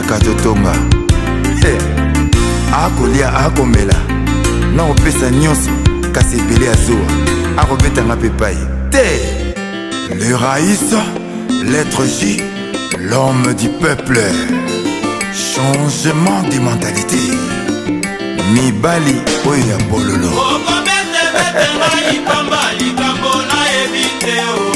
tolingaka totonga hey. akolia akomela na kopesa nyonso kasi ebele azowa akobetanga mpe pai te le raïs lettre j l'homme du peuple changement de mentalité mibali oyo ya bololo okobetebete ngai pamba likambo nayebi te o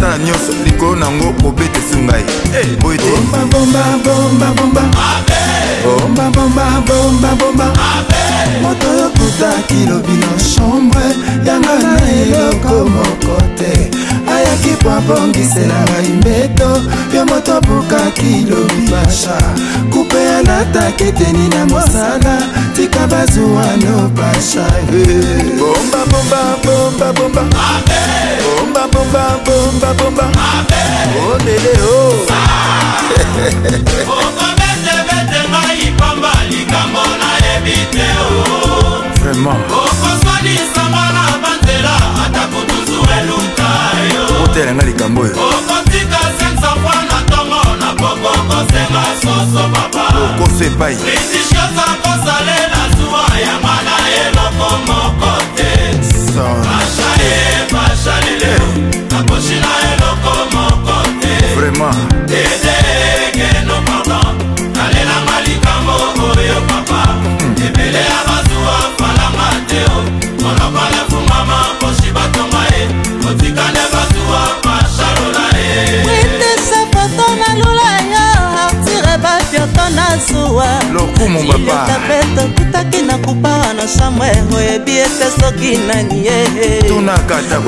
nasala nyonso likolo nango kobeta esu ngai eh, boye te oh. moto oyo kutaki lobino chambre yango na eloko moko te ayaki po abongisela ngai mbeto yo moto abukaki lobi basha kupe alataki teni na mosala tika bazuwano basha bombabombabombabomba eh. bomba bomba bomba olele o okobetebete ngai pamba likambo nayebi te o oh. okosolisanga na banzela ata kutuzu eluka yo oh. otelanga likambo oyo okotika 500 fois na ntongo na poko kosenga soso papa okoso epai ritishiosa kosalela zuwa yanga na eloko moko te Mama. mon babaotaki na kupara na chambre oyebi ete soki nani ye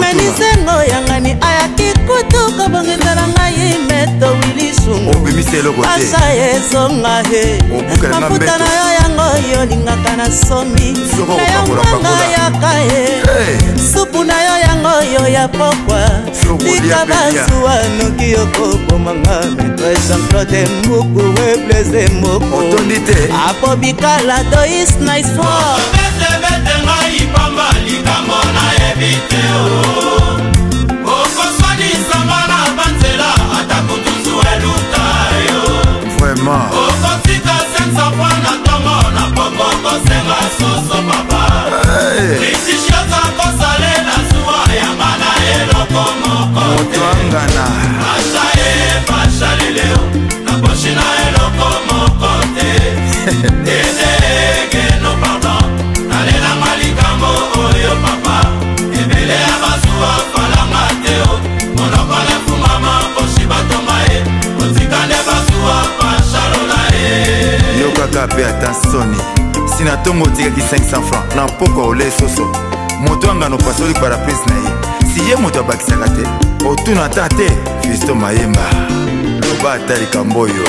menizengo yangani ayaki kutu kobongisa na ngai meto wilisungu asa ezonga ye mafuta na yo yo olingaka nasomi nayonganga yaka ye supu na yo yango oyo ya pokwa likaba zuwa noki okobomanga metre jean-claude mbuku we plaise moko apo bikala dois na histoire Vraiment. kosenga soso kasi na ntongo otikaki 500 francs na mpoko ole soso moto yanga nopasoli paraprise na ye si ye moto abakisaka te otuna ata te fisto mayemba loba ata likambo oyo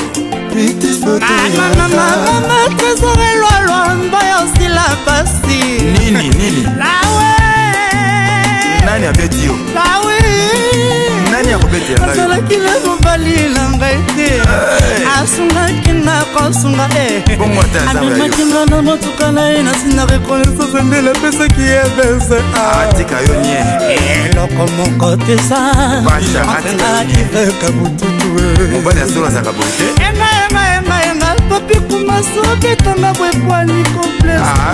kosunga eh. amemakinga na motuka na ye nasinda rekonaissance nde napesaki ye beseeloko ah. moko tesaakiveka bututu eh. emaemaemaenga popi kumasoketanga bwepwani complexe ah,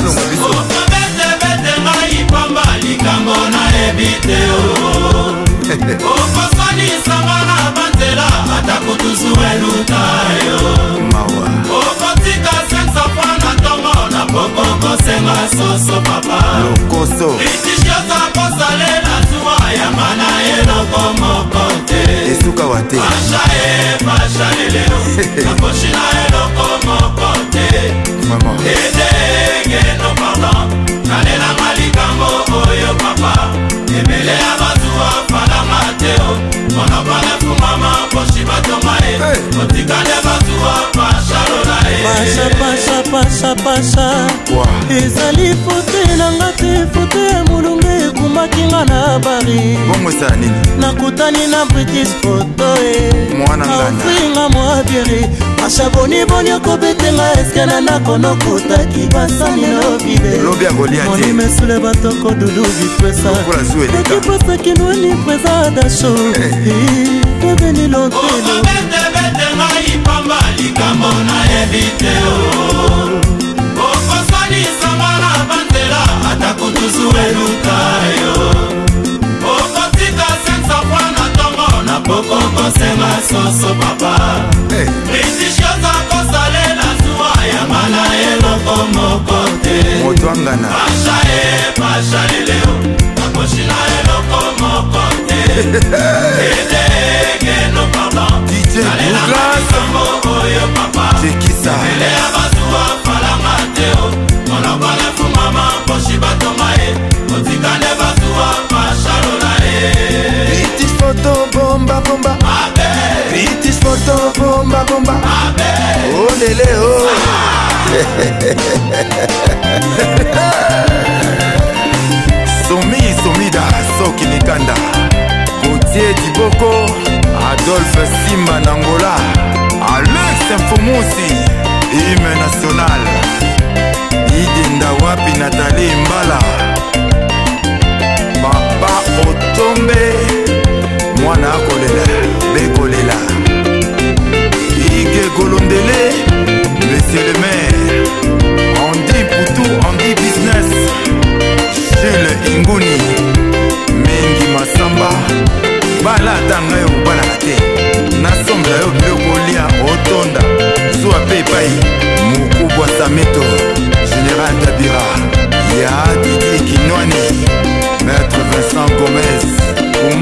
masoso papa lokoso litisiosa kosalela zuwa yamba na eloko moko te esuka wa te masha e masha lelelo nakoshi na eloko moko te edenge no pardon nalelanga likambo oyo papa ebele ya bazuwa falanga te o monoko nefumama poshi batonga e otikande bazuwa pashalola e pasha pasha pasha pasha ezali fote na nga te fote ya molunge ekumaki nga na bari nakutani na british foto e afringa moabiri mashaboni boni okobetenga eske na nakonokutaki basani lobibemonimesule batoko dudu bipesa ekipesa kinwani presa dasho deveni lontelo likambo nayebi te o oh. tekisa monobole fumama mposhi batoma ye otikande bazuwa mashalola ye british foto bombabomba british foto bombabomba olele o tie diboko adolphe simba na ngola alex mfumusi ime national idenda wapi natali mbala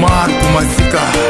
marco, mas fica